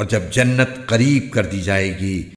और जब जन्नत करीब कर दी जाएगी